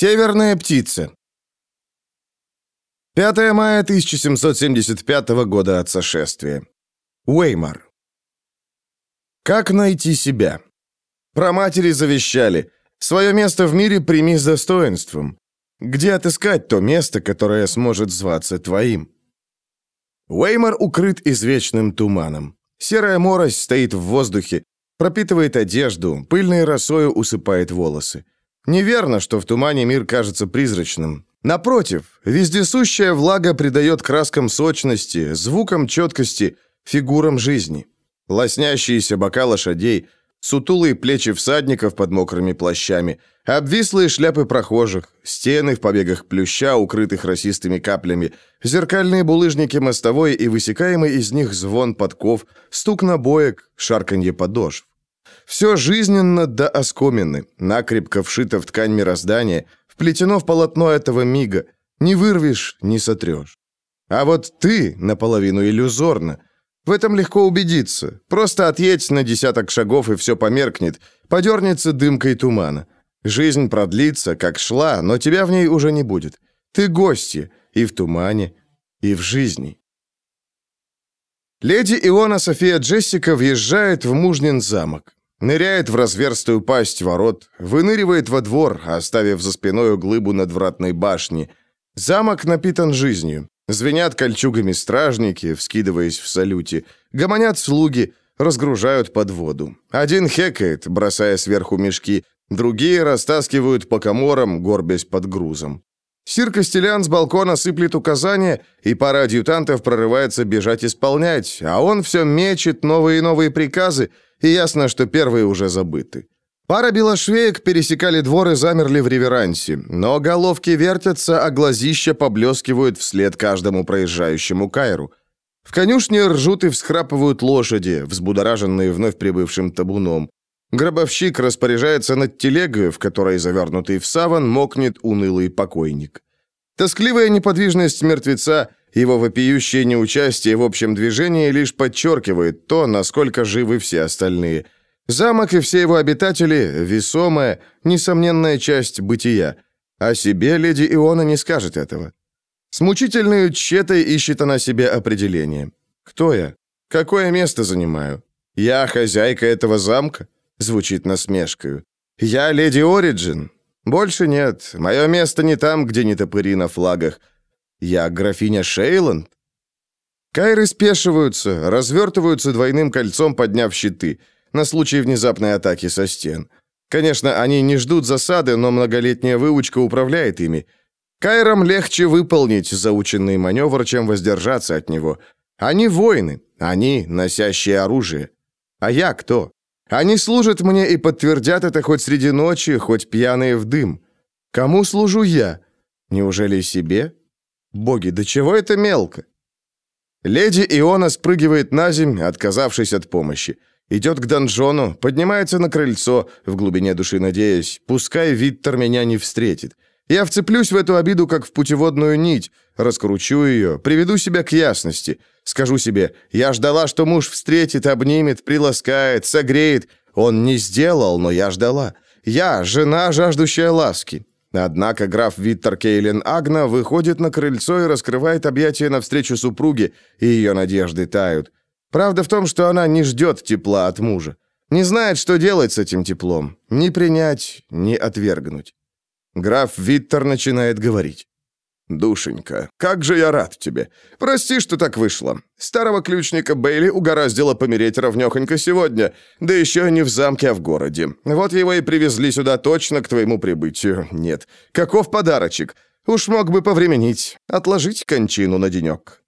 Северная птица. 5 мая 1775 года от сошествия. Уэймар. Как найти себя? Про матери завещали. Свое место в мире прими с достоинством. Где отыскать то место, которое сможет зваться твоим? Уэймар укрыт извечным туманом. Серая морось стоит в воздухе, пропитывает одежду, пыльной росою усыпает волосы. Неверно, что в тумане мир кажется призрачным. Напротив, вездесущая влага придает краскам сочности, звукам четкости, фигурам жизни. Лоснящиеся бока лошадей, сутулые плечи всадников под мокрыми плащами, обвислые шляпы прохожих, стены в побегах плюща, укрытых росистыми каплями, зеркальные булыжники мостовой и высекаемый из них звон подков, стук набоек, шарканье подошв. Все жизненно до оскомины, накрепко вшито в ткань мироздания, вплетено в полотно этого мига. Не вырвешь, не сотрешь. А вот ты наполовину иллюзорно. В этом легко убедиться. Просто отъедь на десяток шагов, и все померкнет. Подернется дымкой тумана. Жизнь продлится, как шла, но тебя в ней уже не будет. Ты гостья и в тумане, и в жизни. Леди Иона София Джессика въезжает в мужнин замок. Ныряет в разверстую пасть ворот, выныривает во двор, оставив за спиной глыбу надвратной башни. Замок напитан жизнью. Звенят кольчугами стражники, вскидываясь в салюте. Гомонят слуги, разгружают под воду. Один хекает, бросая сверху мешки. Другие растаскивают по коморам, горбясь под грузом. Сир Костелян с балкона сыплет указания, и пара адъютантов прорывается бежать исполнять, а он все мечет новые и новые приказы, и ясно, что первые уже забыты. Пара белошвеек пересекали двор и замерли в реверансе, но головки вертятся, а глазища поблескивают вслед каждому проезжающему кайру. В конюшне ржут и всхрапывают лошади, взбудораженные вновь прибывшим табуном. Гробовщик распоряжается над телегой, в которой, завернутый в саван, мокнет унылый покойник. Тоскливая неподвижность мертвеца, его вопиющее неучастие в общем движении лишь подчеркивает то, насколько живы все остальные. Замок и все его обитатели – весомая, несомненная часть бытия. О себе леди Иона не скажет этого. С мучительной тщетой ищет она себе определение. Кто я? Какое место занимаю? Я хозяйка этого замка? Звучит насмешкою. «Я леди Ориджин?» «Больше нет. Мое место не там, где не топыри на флагах. Я графиня Шейланд?» Кайры спешиваются, развертываются двойным кольцом, подняв щиты, на случай внезапной атаки со стен. Конечно, они не ждут засады, но многолетняя выучка управляет ими. Кайрам легче выполнить заученный маневр, чем воздержаться от него. Они воины, они носящие оружие. А я кто? Они служат мне и подтвердят это хоть среди ночи, хоть пьяные в дым. Кому служу я? Неужели себе? Боги, до чего это мелко? Леди Иона спрыгивает на земь, отказавшись от помощи. Идет к донжону, поднимается на крыльцо, в глубине души надеясь, пускай Виттер меня не встретит. Я вцеплюсь в эту обиду, как в путеводную нить, раскручу ее, приведу себя к ясности. Скажу себе, я ждала, что муж встретит, обнимет, приласкает, согреет. Он не сделал, но я ждала. Я, жена, жаждущая ласки. Однако граф Виттер Кейлин Агна выходит на крыльцо и раскрывает объятия навстречу супруге, и ее надежды тают. Правда в том, что она не ждет тепла от мужа. Не знает, что делать с этим теплом. Ни принять, ни отвергнуть. Граф Виттер начинает говорить. «Душенька, как же я рад тебе. Прости, что так вышло. Старого ключника Бейли угораздило помереть ровнёхонько сегодня, да еще не в замке, а в городе. Вот его и привезли сюда точно к твоему прибытию. Нет. Каков подарочек? Уж мог бы повременить, отложить кончину на денек».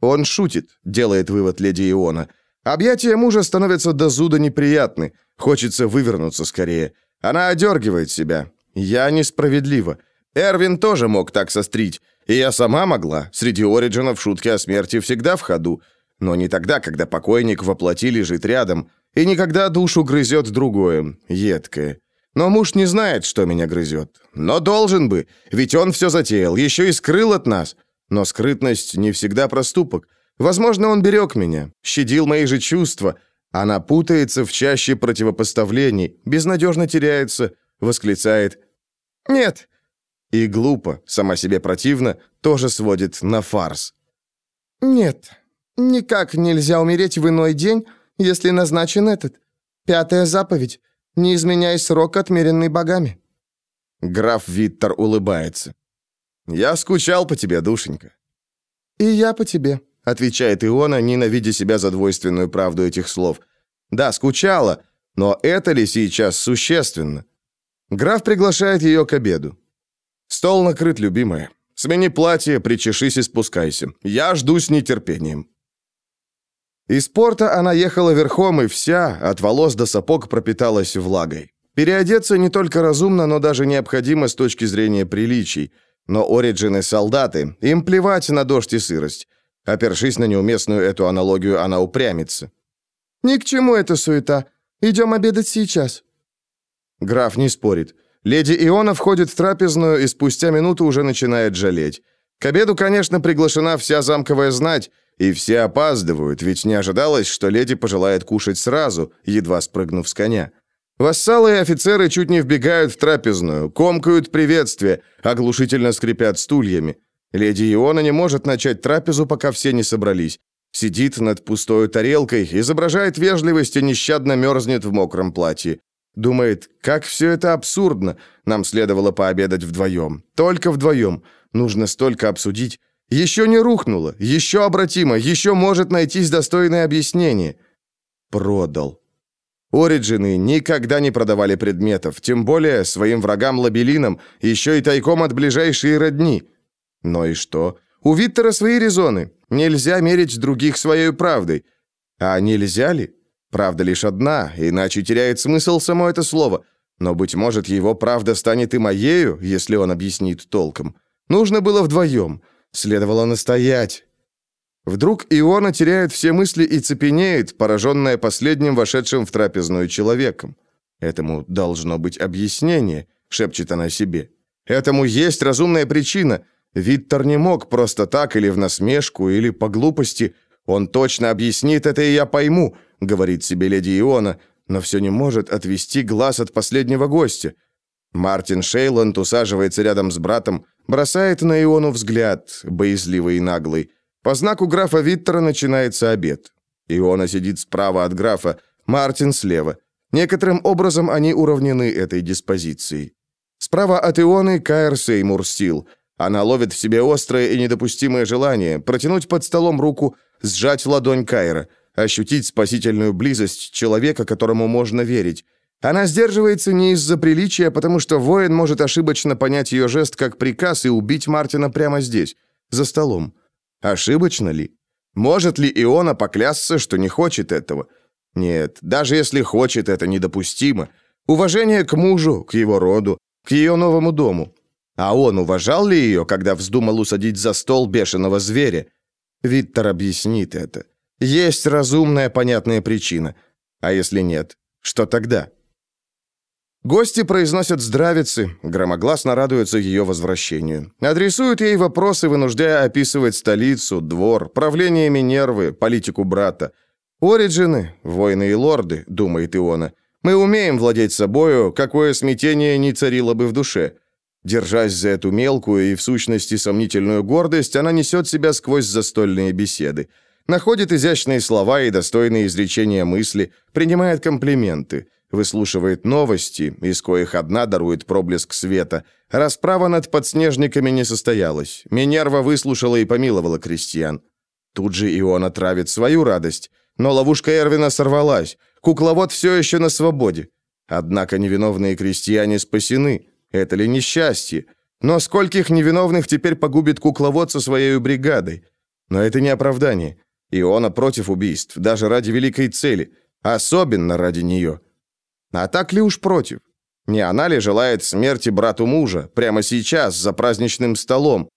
Он шутит, делает вывод леди Иона. Объятия мужа становятся до зуда неприятны. Хочется вывернуться скорее. Она одергивает себя. «Я несправедлива. Эрвин тоже мог так сострить. И я сама могла. Среди Ориджинов шутки о смерти всегда в ходу. Но не тогда, когда покойник воплоти лежит рядом. И никогда душу грызет другое, едкое. Но муж не знает, что меня грызет. Но должен бы, ведь он все затеял, еще и скрыл от нас. Но скрытность не всегда проступок. Возможно, он берег меня, щадил мои же чувства. Она путается в чаще противопоставлений, безнадежно теряется, восклицает «Нет, И глупо, сама себе противно, тоже сводит на фарс. «Нет, никак нельзя умереть в иной день, если назначен этот. Пятая заповедь. Не изменяй срок, отмеренный богами». Граф Виттер улыбается. «Я скучал по тебе, душенька». «И я по тебе», — отвечает Иона, ненавидя себя за двойственную правду этих слов. «Да, скучала, но это ли сейчас существенно?» Граф приглашает ее к обеду. «Стол накрыт, любимая. Смени платье, причешись и спускайся. Я жду с нетерпением». Из порта она ехала верхом, и вся, от волос до сапог, пропиталась влагой. Переодеться не только разумно, но даже необходимо с точки зрения приличий. Но Ориджины — солдаты, им плевать на дождь и сырость. Опершись на неуместную эту аналогию, она упрямится. «Ни к чему эта суета. Идем обедать сейчас». Граф не спорит. Леди Иона входит в трапезную и спустя минуту уже начинает жалеть. К обеду, конечно, приглашена вся замковая знать, и все опаздывают, ведь не ожидалось, что леди пожелает кушать сразу, едва спрыгнув с коня. Вассалы и офицеры чуть не вбегают в трапезную, комкают приветствие, оглушительно скрипят стульями. Леди Иона не может начать трапезу, пока все не собрались. Сидит над пустой тарелкой, изображает вежливость и нещадно мерзнет в мокром платье. Думает, как все это абсурдно. Нам следовало пообедать вдвоем. Только вдвоем. Нужно столько обсудить. Еще не рухнуло, еще обратимо, еще может найтись достойное объяснение. Продал. Ориджины никогда не продавали предметов, тем более своим врагам-лабелинам, еще и тайком от ближайшей родни. Но и что? У Виттера свои резоны. Нельзя мерить других своей правдой. А нельзя ли? Правда лишь одна, иначе теряет смысл само это слово. Но, быть может, его правда станет и моею, если он объяснит толком. Нужно было вдвоем. Следовало настоять. Вдруг Иона теряет все мысли и цепенеет, пораженная последним вошедшим в трапезную человеком. «Этому должно быть объяснение», — шепчет она себе. «Этому есть разумная причина. Виттер не мог просто так или в насмешку, или по глупости. Он точно объяснит это, и я пойму», — говорит себе леди Иона, но все не может отвести глаз от последнего гостя. Мартин Шейланд усаживается рядом с братом, бросает на Иону взгляд, боязливый и наглый. По знаку графа Виттера начинается обед. Иона сидит справа от графа, Мартин слева. Некоторым образом они уравнены этой диспозицией. Справа от Ионы Каэр Сеймур Стил. Она ловит в себе острое и недопустимое желание протянуть под столом руку, сжать ладонь Кайра, ощутить спасительную близость человека, которому можно верить, она сдерживается не из-за приличия, потому что воин может ошибочно понять ее жест как приказ и убить Мартина прямо здесь, за столом. Ошибочно ли? Может ли Иона поклясться, что не хочет этого? Нет, даже если хочет, это недопустимо. Уважение к мужу, к его роду, к ее новому дому. А он уважал ли ее, когда вздумал усадить за стол бешеного зверя? Виктор объяснит это. Есть разумная, понятная причина. А если нет, что тогда? Гости произносят здравицы, громогласно радуются ее возвращению. Адресуют ей вопросы, вынуждая описывать столицу, двор, правление Минервы, политику брата. «Ориджины, воины и лорды», — думает Иона, — «мы умеем владеть собою, какое смятение не царило бы в душе». Держась за эту мелкую и в сущности сомнительную гордость, она несет себя сквозь застольные беседы. Находит изящные слова и достойные изречения мысли, принимает комплименты выслушивает новости, из коих одна дарует проблеск света. Расправа над подснежниками не состоялась. Минерва выслушала и помиловала крестьян. Тут же Иона травит свою радость. Но ловушка Эрвина сорвалась. Кукловод все еще на свободе. Однако невиновные крестьяне спасены. Это ли несчастье? Но скольких невиновных теперь погубит кукловод со своей бригадой? Но это не оправдание. Иона против убийств, даже ради великой цели. Особенно ради нее. А так ли уж против? Не она ли желает смерти брату мужа, прямо сейчас, за праздничным столом?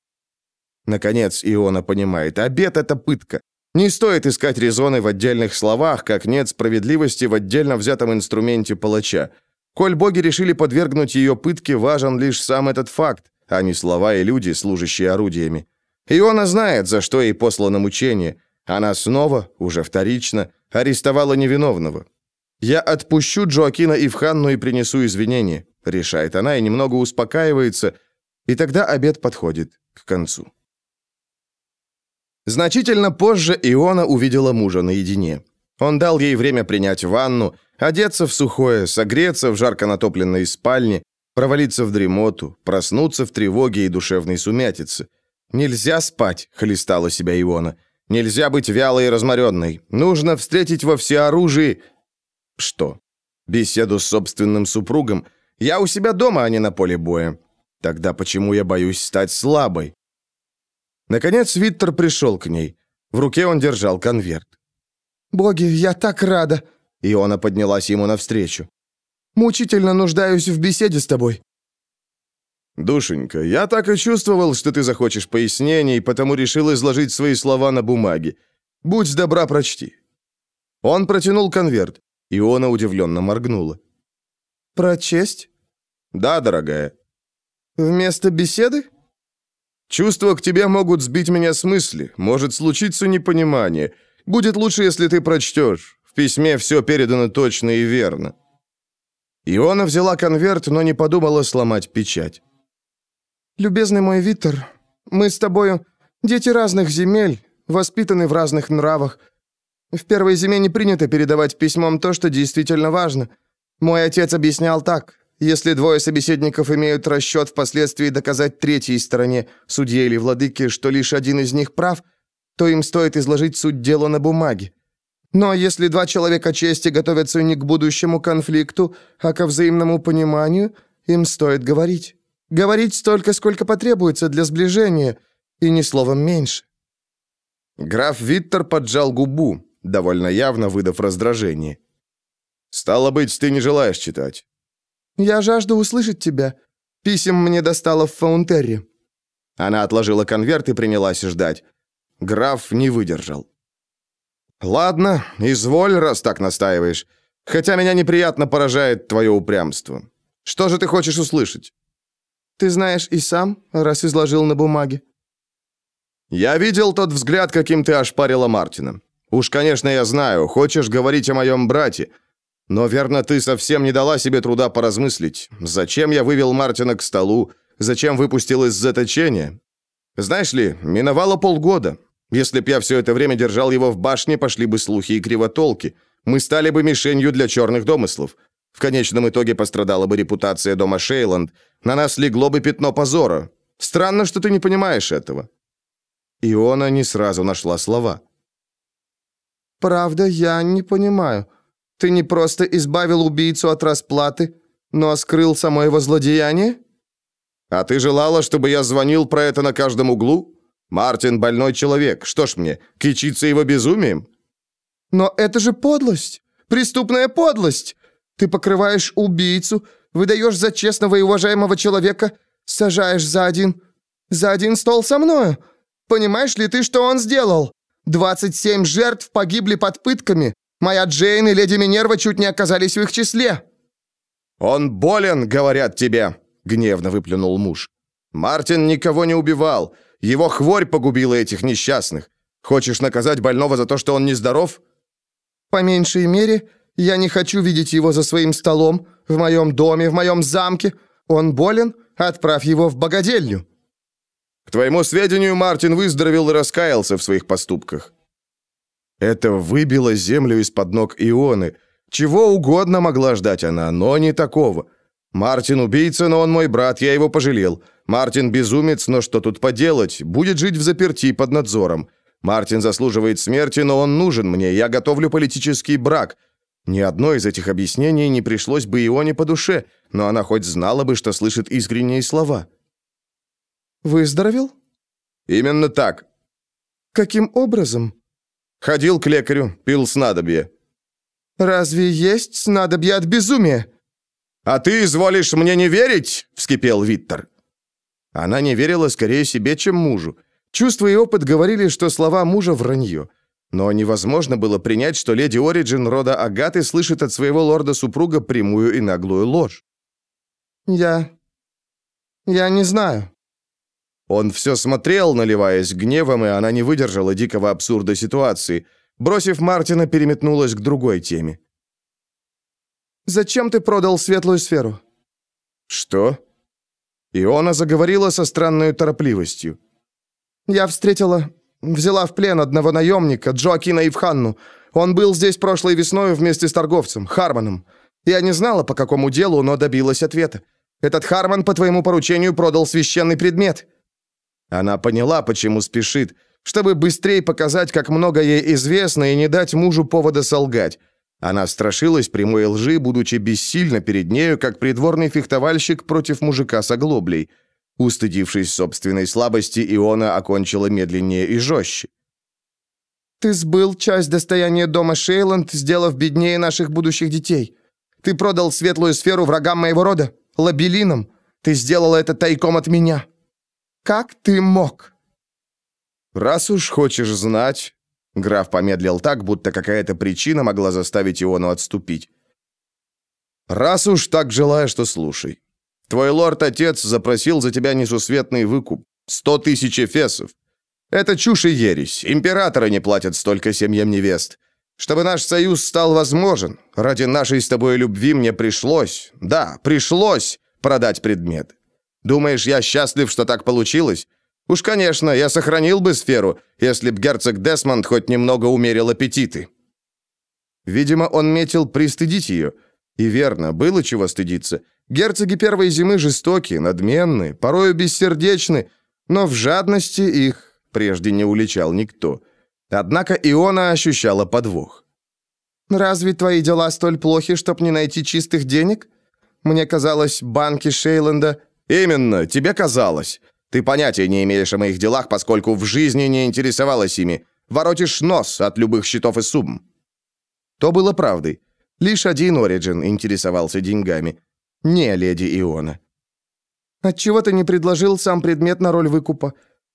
Наконец Иона понимает, обед — это пытка. Не стоит искать резоны в отдельных словах, как нет справедливости в отдельно взятом инструменте палача. Коль боги решили подвергнуть ее пытке, важен лишь сам этот факт, а не слова и люди, служащие орудиями. Иона знает, за что ей послано мучение. Она снова, уже вторично, арестовала невиновного. «Я отпущу Джоакина и в Ханну и принесу извинения», — решает она и немного успокаивается, И тогда обед подходит к концу. Значительно позже Иона увидела мужа наедине. Он дал ей время принять ванну, одеться в сухое, согреться в жарко натопленной спальне, провалиться в дремоту, проснуться в тревоге и душевной сумятице. «Нельзя спать», — хлестала себя Иона. «Нельзя быть вялой и разморенной. Нужно встретить во всеоружии...» «Что? Беседу с собственным супругом? Я у себя дома, а не на поле боя. Тогда почему я боюсь стать слабой?» Наконец Виттер пришел к ней. В руке он держал конверт. «Боги, я так рада!» Иона поднялась ему навстречу. «Мучительно нуждаюсь в беседе с тобой». «Душенька, я так и чувствовал, что ты захочешь пояснений, потому решил изложить свои слова на бумаге. Будь добра, прочти». Он протянул конверт. Иона удивленно моргнула. «Прочесть?» «Да, дорогая». «Вместо беседы?» Чувства к тебе могут сбить меня с мысли. Может случиться непонимание. Будет лучше, если ты прочтешь. В письме все передано точно и верно». Иона взяла конверт, но не подумала сломать печать. «Любезный мой Виттер, мы с тобою дети разных земель, воспитаны в разных нравах. В первой зиме не принято передавать письмом то, что действительно важно. Мой отец объяснял так. Если двое собеседников имеют расчет впоследствии доказать третьей стороне, судье или владыке, что лишь один из них прав, то им стоит изложить суть дела на бумаге. Но если два человека чести готовятся не к будущему конфликту, а ко взаимному пониманию, им стоит говорить. Говорить столько, сколько потребуется для сближения, и ни словом меньше. Граф Виттер поджал губу, довольно явно выдав раздражение. «Стало быть, ты не желаешь читать. «Я жажду услышать тебя. Писем мне достало в Фаунтерре». Она отложила конверт и принялась ждать. Граф не выдержал. «Ладно, изволь, раз так настаиваешь. Хотя меня неприятно поражает твое упрямство. Что же ты хочешь услышать?» «Ты знаешь и сам, раз изложил на бумаге». «Я видел тот взгляд, каким ты ошпарила Мартина. Уж, конечно, я знаю, хочешь говорить о моем брате, но, верно, ты совсем не дала себе труда поразмыслить. Зачем я вывел Мартина к столу? Зачем выпустил из заточения? Знаешь ли, миновало полгода. Если б я все это время держал его в башне, пошли бы слухи и кривотолки. Мы стали бы мишенью для черных домыслов. В конечном итоге пострадала бы репутация дома Шейланд. На нас легло бы пятно позора. Странно, что ты не понимаешь этого». Иона не сразу нашла слова. «Правда, я не понимаю. Ты не просто избавил убийцу от расплаты, но скрыл само его злодеяние? А ты желала, чтобы я звонил про это на каждом углу? Мартин больной человек. Что ж мне, кичиться его безумием? Но это же подлость. Преступная подлость. Ты покрываешь убийцу, выдаешь за честного и уважаемого человека, сажаешь за один... за один стол со мною. Понимаешь ли ты, что он сделал? 27 жертв погибли под пытками. Моя Джейн и леди Минерва чуть не оказались в их числе». «Он болен, говорят тебе», — гневно выплюнул муж. «Мартин никого не убивал. Его хворь погубила этих несчастных. Хочешь наказать больного за то, что он нездоров?» «По меньшей мере, я не хочу видеть его за своим столом, в моем доме, в моем замке. Он болен? Отправь его в богадельню». «К твоему сведению, Мартин выздоровел и раскаялся в своих поступках. Это выбило землю из-под ног Ионы. Чего угодно могла ждать она, но не такого. Мартин убийца, но он мой брат, я его пожалел. Мартин безумец, но что тут поделать? Будет жить в заперти под надзором. Мартин заслуживает смерти, но он нужен мне. Я готовлю политический брак. Ни одно из этих объяснений не пришлось бы Ионе по душе, но она хоть знала бы, что слышит искренние слова. «Выздоровел?» «Именно так». «Каким образом?» Ходил к лекарю, пил снадобье». «Разве есть снадобье от безумия?» «А ты изволишь мне не верить?» — вскипел Виттер. Она не верила скорее себе, чем мужу. Чувство и опыт говорили, что слова мужа вранье. Но невозможно было принять, что леди Ориджин рода Агаты слышит от своего лорда-супруга прямую и наглую ложь. «Я... я не знаю», он все смотрел, наливаясь гневом, и она не выдержала дикого абсурда ситуации. Бросив Мартина, переметнулась к другой теме. «Зачем ты продал светлую сферу?» «Что?» Иона заговорила со странной торопливостью. «Я встретила, взяла в плен одного наемника, Джоакина Ивханну. Он был здесь прошлой весной вместе с торговцем, Харманом. Я не знала, по какому делу, но добилась ответа. Этот Харман по твоему поручению продал священный предмет». Она поняла, почему спешит, чтобы быстрее показать, как много ей известно, и не дать мужу повода солгать. Она страшилась прямой лжи, будучи бессильна перед нею, как придворный фехтовальщик против мужика с оглоблей. Устыдившись собственной слабости, Иона окончила медленнее и жестче. «Ты сбыл часть достояния дома Шейланд, сделав беднее наших будущих детей. Ты продал светлую сферу врагам моего рода, лабелинам. Ты сделал это тайком от меня. Как ты мог?» «Раз уж хочешь знать, Граф помедлил так, будто какая-то причина могла заставить Иону отступить. «Раз уж так желаешь, то слушай. Твой лорд-отец запросил за тебя несусветный выкуп. Сто тысяч эфесов. Это чушь и ересь. Императоры не платят столько семьям невест. Чтобы наш союз стал возможен, ради нашей с тобой любви мне пришлось, да, пришлось продать предмет. Думаешь, я счастлив, что так получилось? Уж, конечно, я сохранил бы сферу, если б герцог Десмонд хоть немного умерил аппетиты. Видимо, он метил пристыдить ее. И верно, было чего стыдиться. Герцоги первой зимы жестоки, надменны, порою бессердечны, но в жадности их прежде не уличал никто. Однако Иона ощущала подвох. «Разве твои дела столь плохи, чтоб не найти чистых денег? Мне казалось, банки Шейленда...» «Именно, тебе казалось. Ты понятия не имеешь о моих делах, поскольку в жизни не интересовалась ими. Воротишь нос от любых счетов и сумм». То было правдой. Лишь один Ориджин интересовался деньгами. Не леди Иона. «Отчего ты не предложил сам предмет на роль выкупа?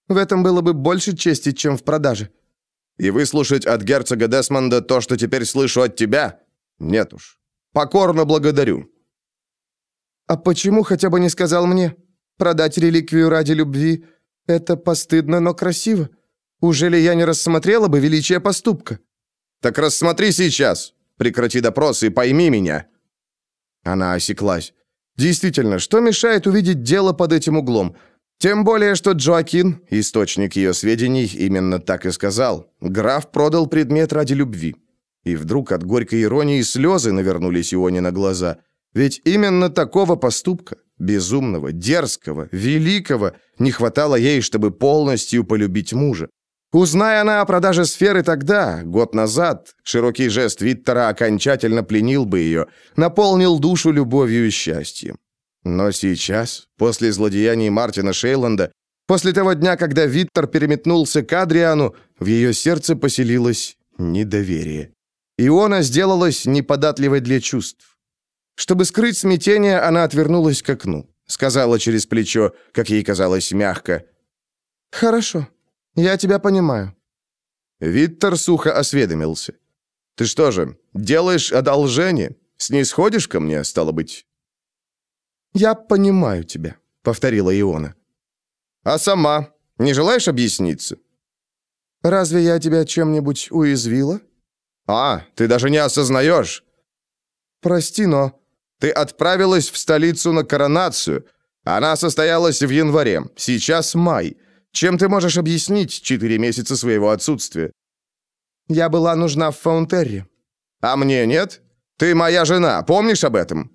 В этом было бы больше чести, чем в продаже». «И выслушать от герцога Десмонда то, что теперь слышу от тебя? Нет уж. Покорно благодарю». «А почему хотя бы не сказал мне?» Продать реликвию ради любви — это постыдно, но красиво. Уже ли я не рассмотрела бы величие поступка?» «Так рассмотри сейчас. Прекрати допрос и пойми меня». Она осеклась. Действительно, что мешает увидеть дело под этим углом? Тем более, что Джоакин, источник ее сведений, именно так и сказал. Граф продал предмет ради любви. И вдруг от горькой иронии слезы навернулись Ионе на глаза. Ведь именно такого поступка, безумного, дерзкого, великого, не хватало ей, чтобы полностью полюбить мужа. Узная она о продаже сферы тогда, год назад, широкий жест Виттера окончательно пленил бы ее, наполнил душу любовью и счастьем. Но сейчас, после злодеяний Мартина Шейланда, после того дня, когда Виттер переметнулся к Адриану, в ее сердце поселилось недоверие. Иона сделалась неподатливой для чувств. Чтобы скрыть смятение, она отвернулась к окну. Сказала через плечо, как ей казалось, мягко. «Хорошо, я тебя понимаю». Виттер сухо осведомился. «Ты что же, делаешь одолжение? Снисходишь ко мне, стало быть?» «Я понимаю тебя», — повторила Иона. «А сама? Не желаешь объясниться?» «Разве я тебя чем-нибудь уязвила?» «А, ты даже не осознаешь?» «Прости, но ты отправилась в столицу на коронацию. Она состоялась в январе. Сейчас май. Чем ты можешь объяснить четыре месяца своего отсутствия? Я была нужна в Фаунтерре. А мне нет? Ты моя жена, помнишь об этом?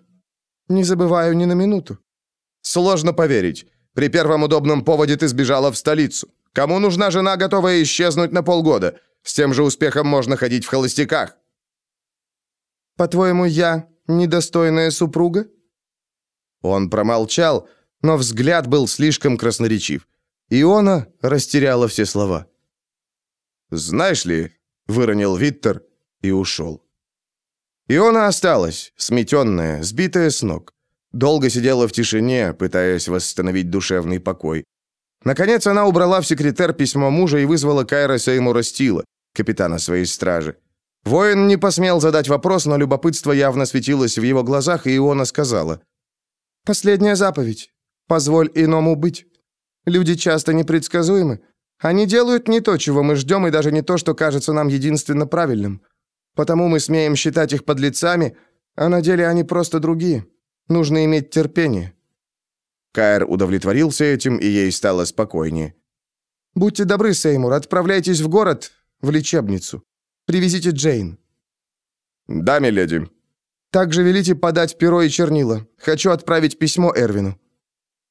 Не забываю ни на минуту. Сложно поверить. При первом удобном поводе ты сбежала в столицу. Кому нужна жена, готовая исчезнуть на полгода? С тем же успехом можно ходить в холостяках. По-твоему, я недостойная супруга?» Он промолчал, но взгляд был слишком красноречив. Иона растеряла все слова. «Знаешь ли», — выронил Виттер и ушел. Иона осталась, сметенная, сбитая с ног. Долго сидела в тишине, пытаясь восстановить душевный покой. Наконец она убрала в секретарь письмо мужа и вызвала Кайра Сеймура Стила, капитана своей стражи. Воин не посмел задать вопрос, но любопытство явно светилось в его глазах, и Иона сказала. «Последняя заповедь. Позволь иному быть. Люди часто непредсказуемы. Они делают не то, чего мы ждем, и даже не то, что кажется нам единственно правильным. Потому мы смеем считать их подлецами, а на деле они просто другие. Нужно иметь терпение». Каэр удовлетворился этим, и ей стало спокойнее. «Будьте добры, Сеймур, отправляйтесь в город, в лечебницу. Привезите Джейн». «Да, миледи». «Также велите подать перо и чернила. Хочу отправить письмо Эрвину».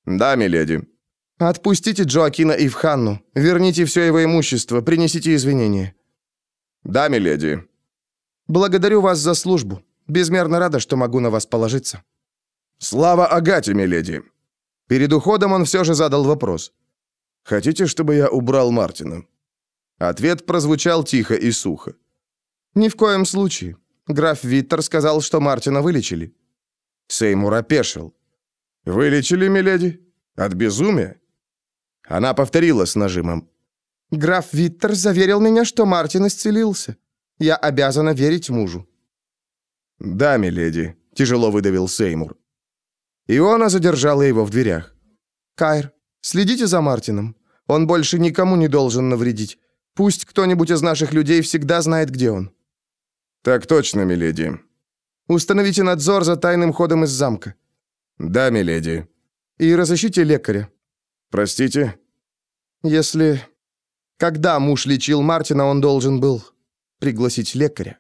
«Да, миледи». «Отпустите Джоакина и Вханну. Верните все его имущество. Принесите извинения». «Да, миледи». «Благодарю вас за службу. Безмерно рада, что могу на вас положиться». «Слава Агате, миледи». Перед уходом он все же задал вопрос. «Хотите, чтобы я убрал Мартина?» Ответ прозвучал тихо и сухо. «Ни в коем случае. Граф Виттер сказал, что Мартина вылечили». Сеймур опешил. «Вылечили, миледи? От безумия?» Она повторила с нажимом. «Граф Виттер заверил меня, что Мартин исцелился. Я обязана верить мужу». «Да, миледи», — тяжело выдавил Сеймур. Иона задержала его в дверях. «Кайр, следите за Мартином. Он больше никому не должен навредить. Пусть кто-нибудь из наших людей всегда знает, где он». «Так точно, миледи». «Установите надзор за тайным ходом из замка». «Да, миледи». «И разыщите лекаря». «Простите?» «Если... Когда муж лечил Мартина, он должен был пригласить лекаря».